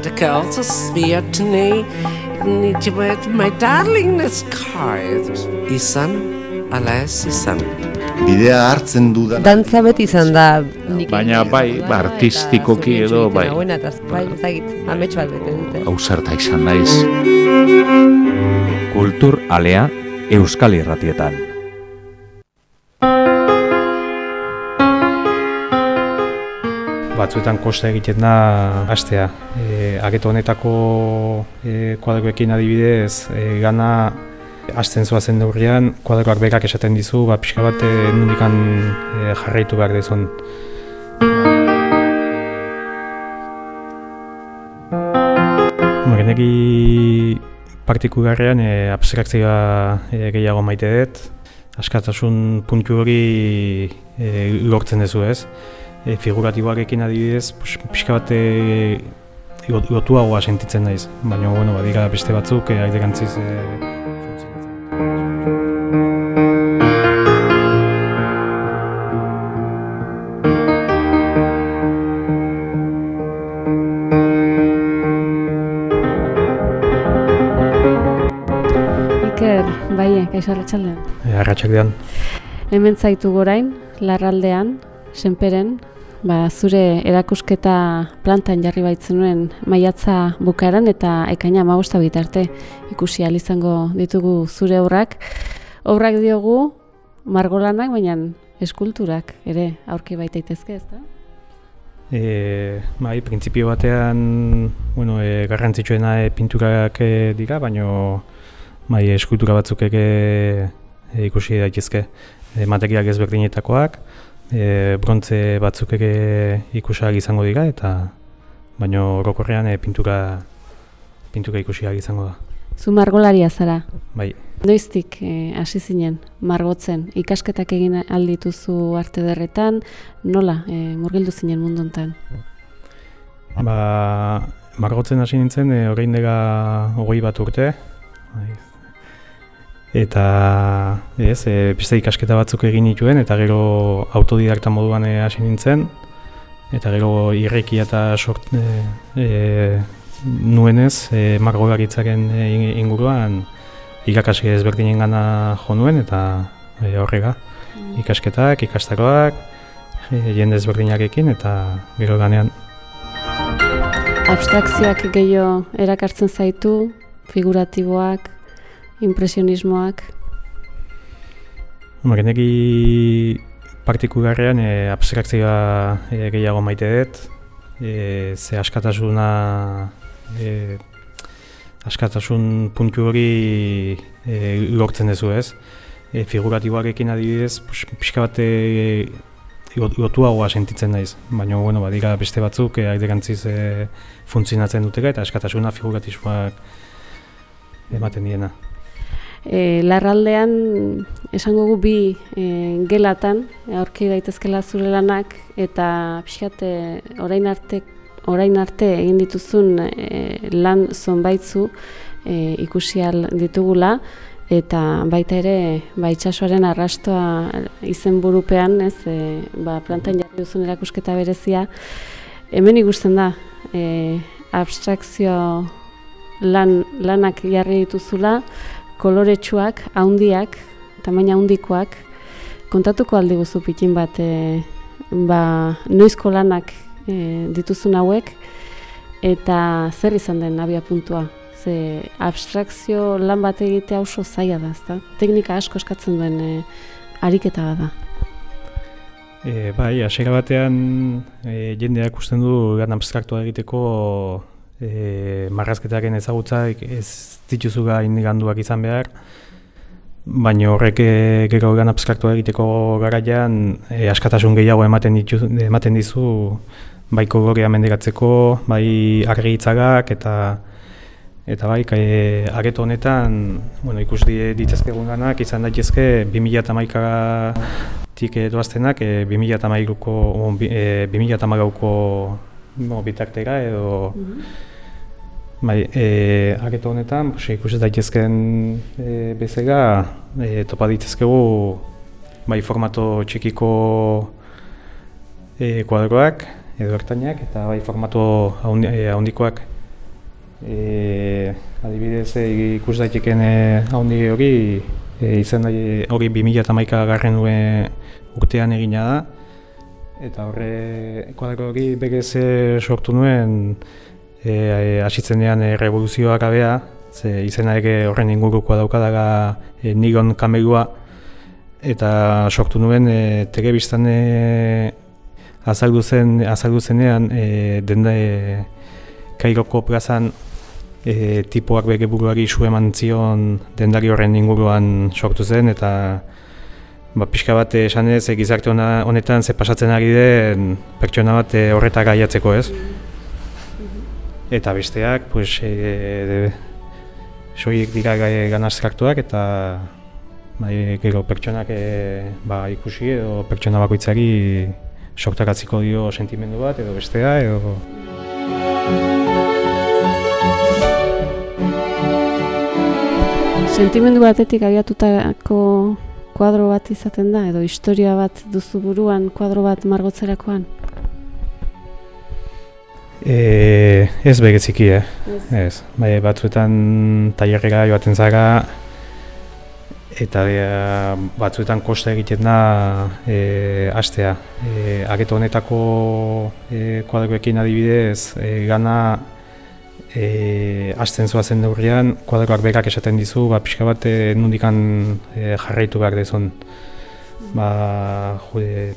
And the girls swear to me, need to wear my darlingness card. Izan, ala ez izan. Bidea hartzen du da. Dantza beti izan da Baina bai, ba, artistikoki edo, bai. Buena, eta bai, ezagit, amets bat bete dute. Ausarta izan naiz. Kultur alea Euskal Irratietan. Batzuetan kosta egiten da hastea. E, ageto honetako e, kuadroekin adibidez, e, gana hasten zoazen neurrian, kuadroak berak esaten dizu, ba, pixka bat e, nundikan e, jarraitu behar dezun. Geneki partikularrean e, abstrakzioa e, gehiago maite dut, askatasun puntu hori e, lortzen duzu ez e, figuratiboak ekin adibidez, pixka bat e, lotuagoa sentitzen naiz, baina bueno, badira beste batzuk e, aiderantziz e, Iker, bai, kaixo arratsaldean. e, arratsaldean. Hemen zaitu gorain, larraldean, senperen, ba, zure erakusketa plantan jarri baitzen nuen maiatza bukaeran eta ekaina amagosta bitarte ikusi izango ditugu zure obrak. Obrak diogu margolanak, baina eskulturak ere aurki baita itezke, ezta? E, bai, printzipio batean, bueno, e, garrantzitsuena e, pinturak e, dira, baino bai, eskultura batzuk ere e, ikusi daitezke. E, materiak ezberdinetakoak, e, brontze batzuk ere ikusiak izango dira, eta baino orokorrean e, pintura, pintura ikusiak izango da. Zu margolaria zara. Bai, Noiztik eh, hasi zinen margotzen, ikasketak egin aldituzu arte derretan, nola eh, murgildu zinen mundu hontan? Ba, margotzen hasi nintzen, e, orain dela hogei bat urte. Eta ez, e, beste ikasketa batzuk egin nituen, eta gero autodidakta moduan e, hasi nintzen. Eta gero irrekia eta sort, e, e, nuenez, e, margolaritzaren e, inguruan irakasle ezberdinen gana jo nuen, eta e, horrega. Ikasketak, ikastaroak, e, jende ezberdinarekin, eta gero ganean Abstrakzioak gehiago erakartzen zaitu, figuratiboak, impresionismoak, Geneki partikularrean e, abstrakzioa e, gehiago maite dut, e, ze askatasuna, e, askatasun puntu hori e, lortzen duzu ez. E, figuratiboak ekin adibidez, pos, pixka bat lotuagoa sentitzen naiz, baina bueno, badira beste batzuk e, aiderantziz e, funtzionatzen dutega eta askatasuna figuratismoak ematen diena. E, larraldean esango gu bi e, gelatan aurki daitezkela zure lanak eta pixkat e, orain arte orain arte egin dituzun e, lan zonbaitzu e, ikusi ahal ditugula eta baita ere ba, itsasoaren arrastoa izenburupean ez e, ba, plantan jarri duzun erakusketa berezia. Hemen ikusten da e, abstrakzio lan, lanak jarri dituzula koloretsuak, haundiak, tamaina haundikoak, kontatuko aldi guzu pikin bat, e, ba, noizko lanak e, dituzun hauek, eta zer izan den abia puntua. Ze abstrakzio lan bat egitea oso zaila da, ezta? Teknika asko eskatzen duen e, ariketa bat da. E, bai, hasiera batean e, jendeak usten du gan abstraktua egiteko e, marrazketaren ezagutza ez dituzu gain izan behar, baina horrek e, gero gan abstraktua egiteko garaian e, askatasun gehiago ematen, ditu, ematen dizu bai kolorea menderatzeko, bai argi hitzagak eta eta bai e, areto honetan bueno, ikus die ditzazkegun ganak izan daitezke 2011 tik doaztenak e, 2013ko e, 2013ko no, bitartera edo Bai, e, areto honetan, pues, ikusi daitezken e, bezala, e, topa ditzezkegu bai, formato txikiko e, kuadroak edo ertainak, eta bai, formato e, haundikoak E, adibidez, e, ikus daiteken e, haundi hori, e, izen da, hori 2008 garren urtean egina da. Eta horre, kuadro hori begez sortu nuen, e, e, asitzenean e, revoluzioak abea, ze izena ere horren ingurukoa daukadaga e, nigon kamelua, eta sortu nuen e, telebistan e, azaldu zen azaldu zenean e, denda e, Kairoko plazan e, tipoak bere buruari su eman zion dendari horren inguruan sortu zen eta ba, pixka bat esan ez e, gizarte honetan ze pasatzen ari den pertsona bat e, gaiatzeko ez. Eta besteak, pues, e, soiek dira ganazkaktuak eta bai, gero pertsonak e, ba, ikusi edo pertsona bakoitzari soktakatziko dio sentimendu bat edo bestea edo Sentimendu batetik abiatutako kuadro bat izaten da edo historia bat duzu buruan kuadro bat margotzerakoan? E, ez begeziki, eh? Ez. ez. Bai, batzuetan tailerrera joaten zara, eta e, batzuetan koste egiten da e, astea. E, ageto honetako e, kuadroekin adibidez, e, gana e, asten zoazen neurrian, kuadroak bekak esaten dizu, ba, pixka bat e, nundikan e, jarraitu behar dezun. Ba, jude,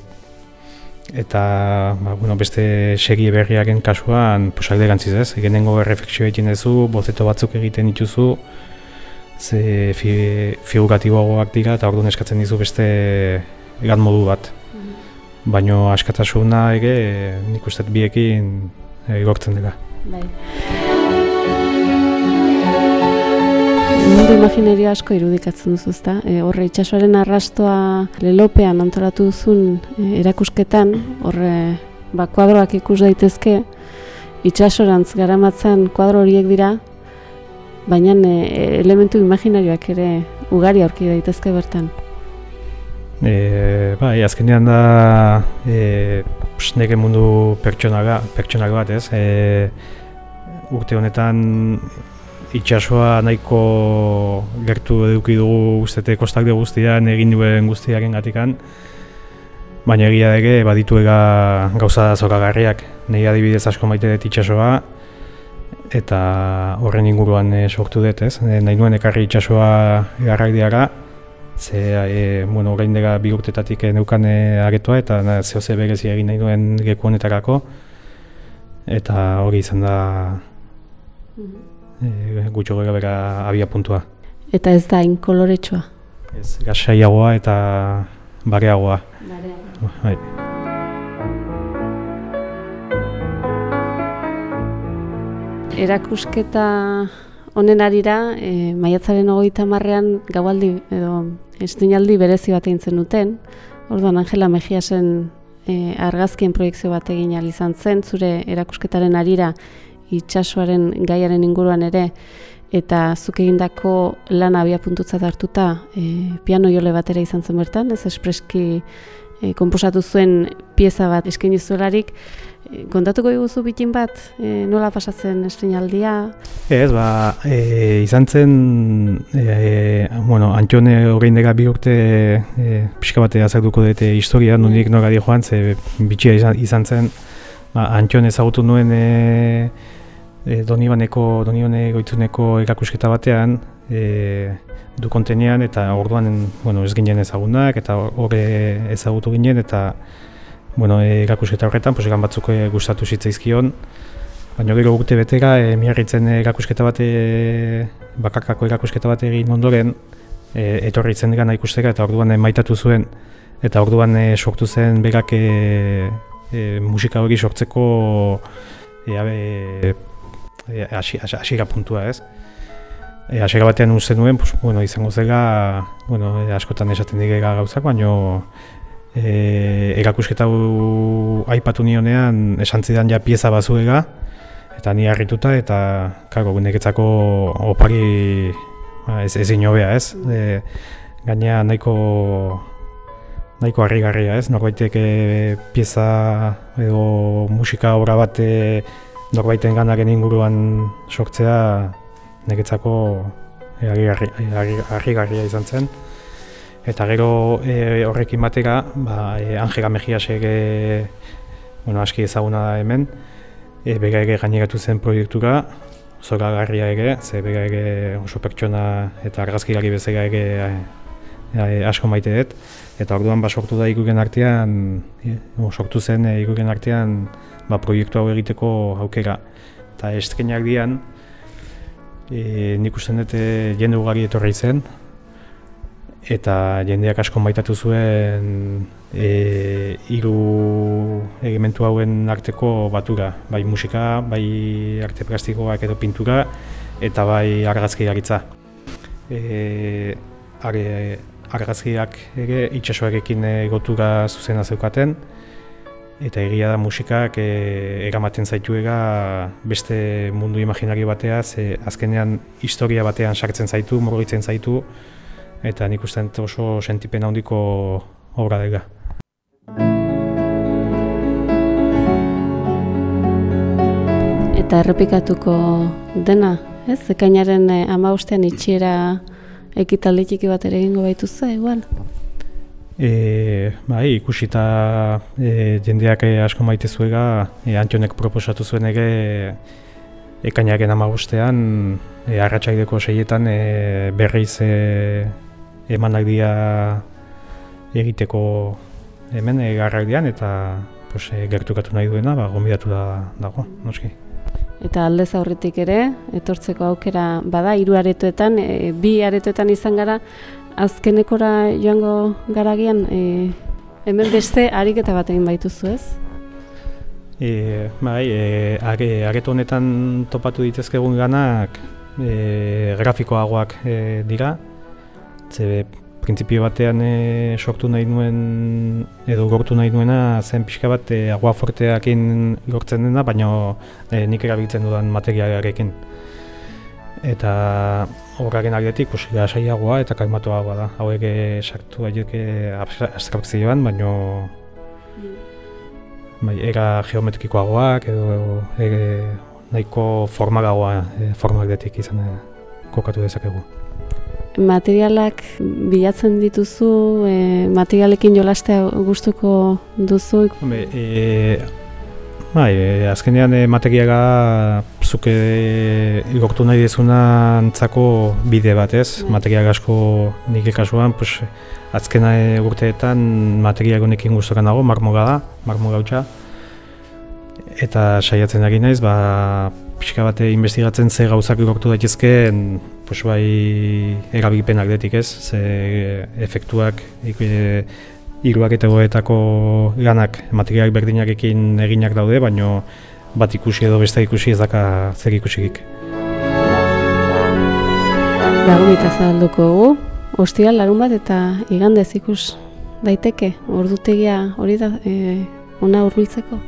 eta ba, bueno, beste segi berriaken kasuan, posak degantziz ez, egenengo erreflexio egiten duzu, bozeto batzuk egiten dituzu, ze fi, figuratiboagoak dira eta orduan eskatzen dizu beste egan modu bat. Mm Baina askatasuna ere nik uste biekin egortzen dira. Bai. Imaginario asko irudikatzen duzu, ezta? E, horre itsasoaren arrastoa lelopean antolatu duzun e, erakusketan, horre ba, kuadroak ikus daitezke, itsasorantz garamatzen kuadro horiek dira, baina e, elementu imaginarioak ere ugari aurki daitezke bertan. E, bai, azkenean da e, neke mundu pertsonaga, pertsonak bat ez. E, urte honetan itxasoa nahiko gertu eduki dugu ustete kostak de guztian egin duen guztiaren gatikan. Baina egia dege badituega gauza zokagarriak. Nei adibidez asko maite dut itxasoa, eta horren inguruan e, sortu dut, ez? E, nahi nuen ekarri itxasoa garrak diara, ze, e, bueno, gain dira bi urtetatik neukan agetua, eta na, zehose berezi egin nahi nuen geku honetarako, eta hori izan da e, gutxo gara bera abia puntua. Eta ez da inkoloretsua? Ez, gasaiagoa eta bareagoa. Bareagoa. Bai. erakusketa honen arira, e, maiatzaren ogoita marrean gaualdi edo estinaldi berezi bat egin zen duten. Orduan Angela Mejiasen e, argazkien proiektzio bat egin izan zen, zure erakusketaren arira itxasuaren gaiaren inguruan ere, eta zuk egindako lan abia puntutza hartuta e, piano jole batera izan zen bertan, ez espreski e, komposatu zuen pieza bat eskaini zuelarik, Kontatuko diguzu bitin bat, e, nola pasatzen estrenaldia? Ez, ba, e, izan zen, e, bueno, Antxone horrein dira bi urte e, pixka bate azartuko dute historia, nondik nora di joan, ze bitxia izan, izan zen, ba, Antxone ezagutu nuen e, e, Donibaneko, Donibane goitzuneko ekakusketa batean, e, du kontenean, eta orduan, bueno, ez ginen ezagunak, eta horre ezagutu ginen, eta bueno, erakusketa horretan, pues, batzuk e, gustatu zitzaizkion, baina gero urte betera, e, miarritzen erakusketa bat, e, bakakako erakusketa bat egin ondoren, e, etorri zen gana ikustera eta orduan e, maitatu zuen, eta orduan e, sortu zen berak e, e, musika hori sortzeko e, abe, e, asiga puntua ez. E, asiga batean uste nuen, pues, bueno, izango zela, bueno, e, askotan esaten digera gauzak, baina e, erakusketa aipatu nionean esan zidan ja pieza bazuega eta ni harrituta eta kago neketzako opari ba, ez ezin hobea, ez? E, gaina nahiko nahiko harrigarria, ez? Norbaitek e, pieza edo musika obra bat norbaiten ganaren inguruan sortzea niretzako harrigarria izan zen. Eta gero e, horrekin batera, ba, e, Angela Mejiasek e, bueno, aski ezaguna da hemen, e, bega ere gaineratu zen proiektura, zora garria ere, ze bega ere oso pertsona eta argazkilari bezala ere e, asko maite dut. Eta orduan ba, sortu da ikuren artean, e, sortu zen e, ikuren artean ba, proiektu hau egiteko aukera. Eta estrenak dian, e, nik uste dut e, jende ugari etorri zen, eta jendeak asko maitatu zuen e, hiru egimentu hauen arteko batura, bai musika, bai arte plastikoak edo pintura, eta bai argazkiaritza. E, are, argazkiak ere itxasoarekin egotura zuzena zeukaten, eta egia da musikak e, eramaten zaituega beste mundu imaginario bateaz, e, azkenean historia batean sartzen zaitu, morgitzen zaitu, eta nik uste oso sentipen handiko obra dela. Eta errepikatuko dena, ez? Ekainaren eh, ama ustean itxiera ekitaldi txiki bat ere egingo baituzu, igual? E, bai, ikusita e, jendeak e, asko maite zuega, e, Antionek proposatu zuen ere ekainaren ama ustean, e, arratsaideko seietan e, berriz e, emanak dira egiteko hemen egarraldian eta pues, e, gertukatu nahi duena, ba, gombidatu da dago, noski. Eta aldez aurretik ere, etortzeko aukera bada, hiru aretoetan, e, bi aretoetan izan gara, azkenekora joango garagian, e, hemen beste ariketa bat egin baituzu ez? E, bai, e, are, areto honetan topatu ditezkegun ganak e, grafikoagoak e, dira. Ze printzipio batean e, sortu nahi nuen edo gortu nahi nuena zen pixka bat e, agua forteakin gortzen dena, baina e, nik erabiltzen dudan materialarekin. Eta horraren aldetik, pues, saiagoa eta kalmatuagoa da. Hauek sartu daiteke abstrakzioan, baina bai, era geometrikoagoak edo e, nahiko formagagoa e, formak detik izan e, kokatu dezakegu. Materialak bilatzen dituzu, e, materialekin jolastea gustuko duzu? Hombre, e, bai, e, azkenean e, materiala zuke igortu nahi dezuna antzako bide bat ez, material asko nik ikasuan, pues, azkena e, urteetan material honekin guztoka nago, marmoga da, marmoga hutsa. Eta saiatzen ari naiz, ba, pixka bate investigatzen ze gauzak igortu daitezkeen, pues bai erabilpenak detik ez, ze efektuak e, iruak eta goetako ganak materiak berdinarekin eginak daude, baino bat ikusi edo beste ikusi ez daka zer ikusikik. Lagumita zabalduko gu, ostial larun bat eta igandez ikus daiteke, ordutegia hori da, e, ona hurbiltzeko?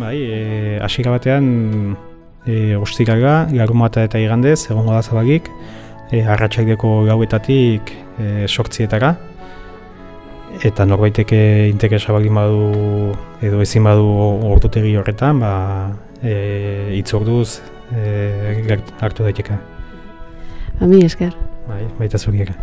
Bai, e, asira batean e, ostiraga, larun bat eta igandez, egongo da zabagik, e, arratsaideko gauetatik e, sortzietara, eta norbaiteke interesa baldin badu edo ezin badu ordutegi horretan, ba, e, itzorduz e, hartu daiteke. Ami esker. Bai, baita zuriera.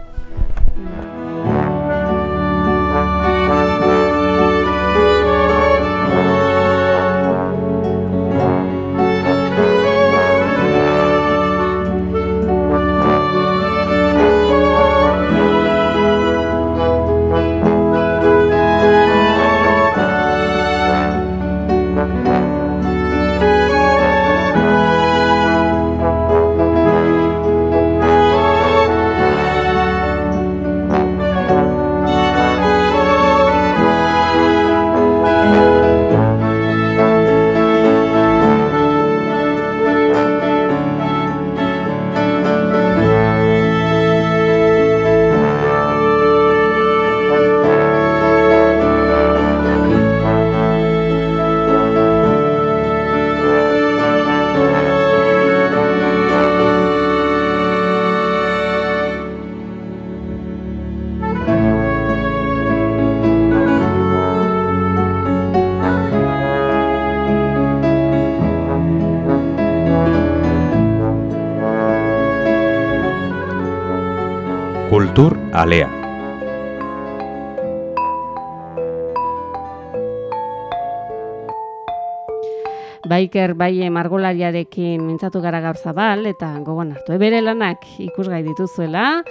Baiker bai margolariarekin mintzatu gara gaur zabal eta gogoan hartu. Ebere lanak ikusgai dituzuela,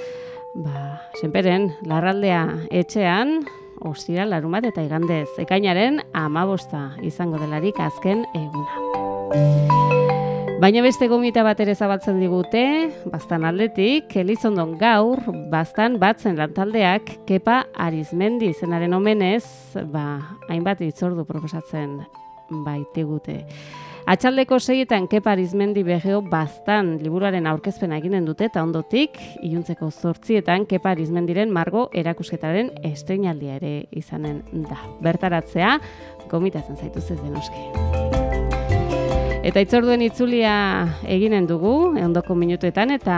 ba, senperen, larraldea etxean, ostira larun bat eta igandez, ekainaren amabosta izango delarik azken eguna. Baina beste gomita bat ere zabaltzen digute, bastan aldetik, Elizondon gaur, bastan batzen lantaldeak, kepa arizmendi zenaren omenez, ba, hainbat itzordu proposatzen baitigute. Atxaldeko seietan Kepa Arizmendi begeo bastan liburuaren aurkezpena eginen dute eta ondotik, iluntzeko zortzietan Kepa Arizmendiren margo erakusketaren estreinaldia ere izanen da. Bertaratzea, gomitazen zaituz ez denoski. Eta itzorduen itzulia eginen dugu, ondoko minutuetan, eta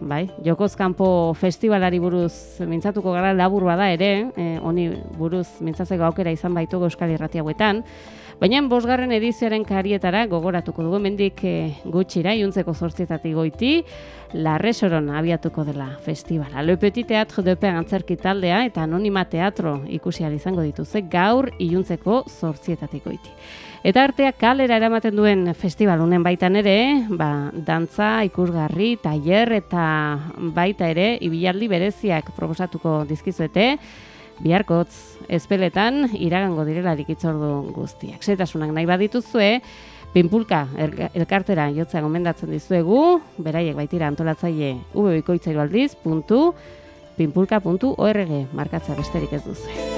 bai, Jokoz Kanpo Festivalari buruz mintzatuko gara labur bada ere, eh, honi buruz mintzatzeko aukera izan baitugu Euskal Irrati hauetan, Baina bosgarren edizioaren karietara gogoratuko dugu mendik e, gutxira, iuntzeko zortzietatik goiti, Larresoron abiatuko dela festivala. Le Petit Teatro de Pen antzerki taldea eta anonima teatro ikusi izango dituze gaur iluntzeko zortzietatik goiti. Eta arteak kalera eramaten duen festival unen baitan ere, ba, dantza, ikusgarri, tailer eta baita ere, ibilaldi bereziak proposatuko dizkizuete, biharkotz ezpeletan iragango direlarik itzordu guztiak. Zetasunak nahi badituzue, Pinpulka elkartera jotzea gomendatzen dizuegu, beraiek baitira antolatzaile ubebikoitzairualdiz.pinpulka.org markatza besterik ez duzu.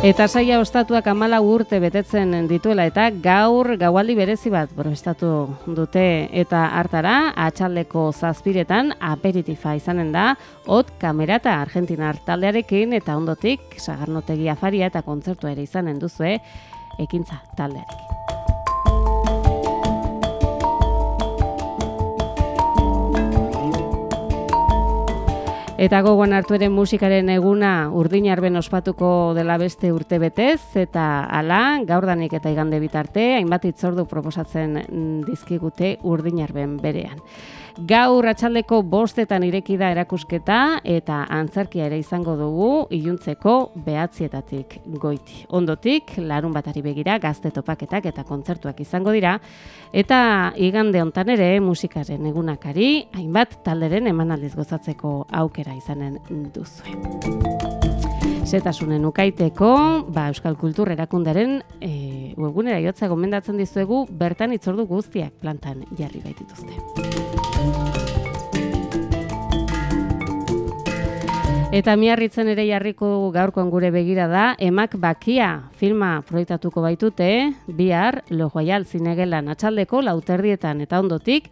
Eta saia ostatuak amala urte betetzen dituela eta gaur gaualdi berezi bat prestatu dute eta hartara atxaldeko zazpiretan aperitifa izanen da hot kamerata argentina taldearekin eta ondotik sagarnotegi afaria eta kontzertu ere izanen duzue ekintza taldearekin. Eta gogoan hartu ere musikaren eguna urdin arben ospatuko dela beste urte betez, eta ala, gaurdanik eta igande bitarte, hainbat itzordu proposatzen dizkigute urdin arben berean. Gaur atxaldeko bostetan ireki da erakusketa eta antzerkia ere izango dugu iluntzeko behatzietatik goiti. Ondotik, larun batari begira, gazte topaketak eta kontzertuak izango dira, eta igande hontan ere musikaren egunakari, hainbat talderen emanaldiz gozatzeko aukera izanen duzue. Zetasunen ukaiteko, ba, Euskal Kultur erakundaren e, webgunera jotza gomendatzen dizuegu, bertan itzordu guztiak plantan jarri baitituzte. Eta miarritzen ere jarriko gaurkoan gure begira da, emak bakia filma proiektatuko baitute, bihar, lojoaial zinegelan atxaldeko lauterdietan eta ondotik,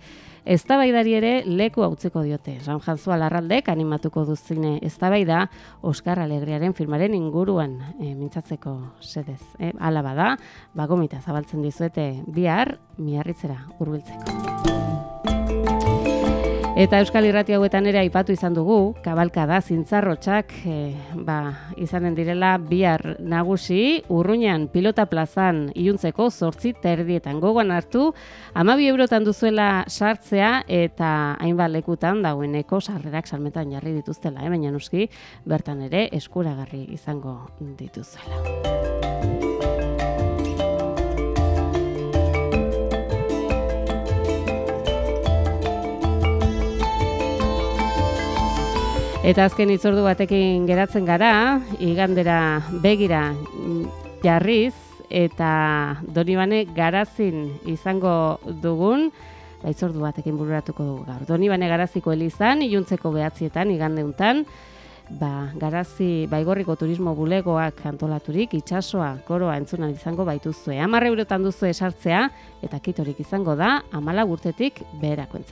eztabaidari ere leku hautzeko diote. Ran Jantzua Larraldek animatuko duzine eztabaida Oskar Alegriaren filmaren inguruan e, mintzatzeko sedez. E, ala bada, bagomita zabaltzen dizuete bihar miarritzera hurbiltzeko. Eta Euskal Irrati hauetan ere aipatu izan dugu, kabalka da, zintzarrotxak, e, ba, izanen direla bihar nagusi, urruñan pilota plazan iuntzeko sortzi terdietan gogoan hartu, amabi eurotan duzuela sartzea eta hainbat lekutan dagoeneko sarrerak salmetan jarri dituztela, eh? baina nuski bertan ere eskuragarri izango dituzuela. Eta azken itzordu batekin geratzen gara, igandera begira jarriz, eta Donibane garazin izango dugun, itzordu batekin bururatuko dugu gaur. Donibane garaziko elizan, iluntzeko behatzietan, igandeuntan, ba, garazi baigorriko turismo bulegoak antolaturik, itxasoa, koroa entzunan izango baituzue. Amarre eurotan duzu esartzea, eta kitorik izango da, amala gurtetik beherako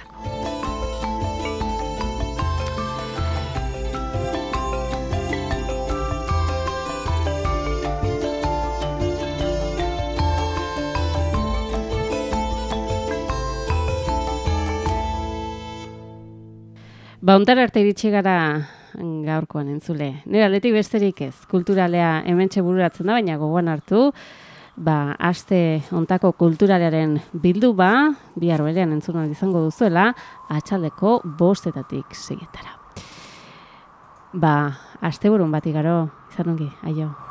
Ba, ontar arte iritsi gara mm, gaurkoan entzule. Nire aldetik besterik ez, kulturalea hemen bururatzen da, baina gogoan hartu, ba, aste ontako kulturalearen bildu ba, bihar berean entzuna izango duzuela, atxaldeko bostetatik segetara. Ba, aste burun bat igaro, izan ongi, aio.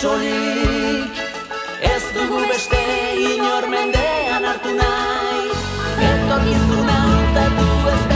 solik. Ez dugu beste inor mendean hartu nahi. Etorkizuna hartatu ez behar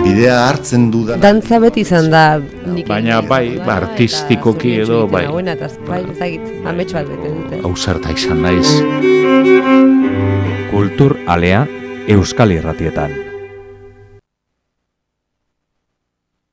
Bidea hartzen dudan Dantza beti izan da nik Baina bai, ba, artistikoki edo, bai. Hauena, eta bai, ezagit, amets bat bete dute. Ausarta izan naiz. Kultur alea Euskal Irratietan.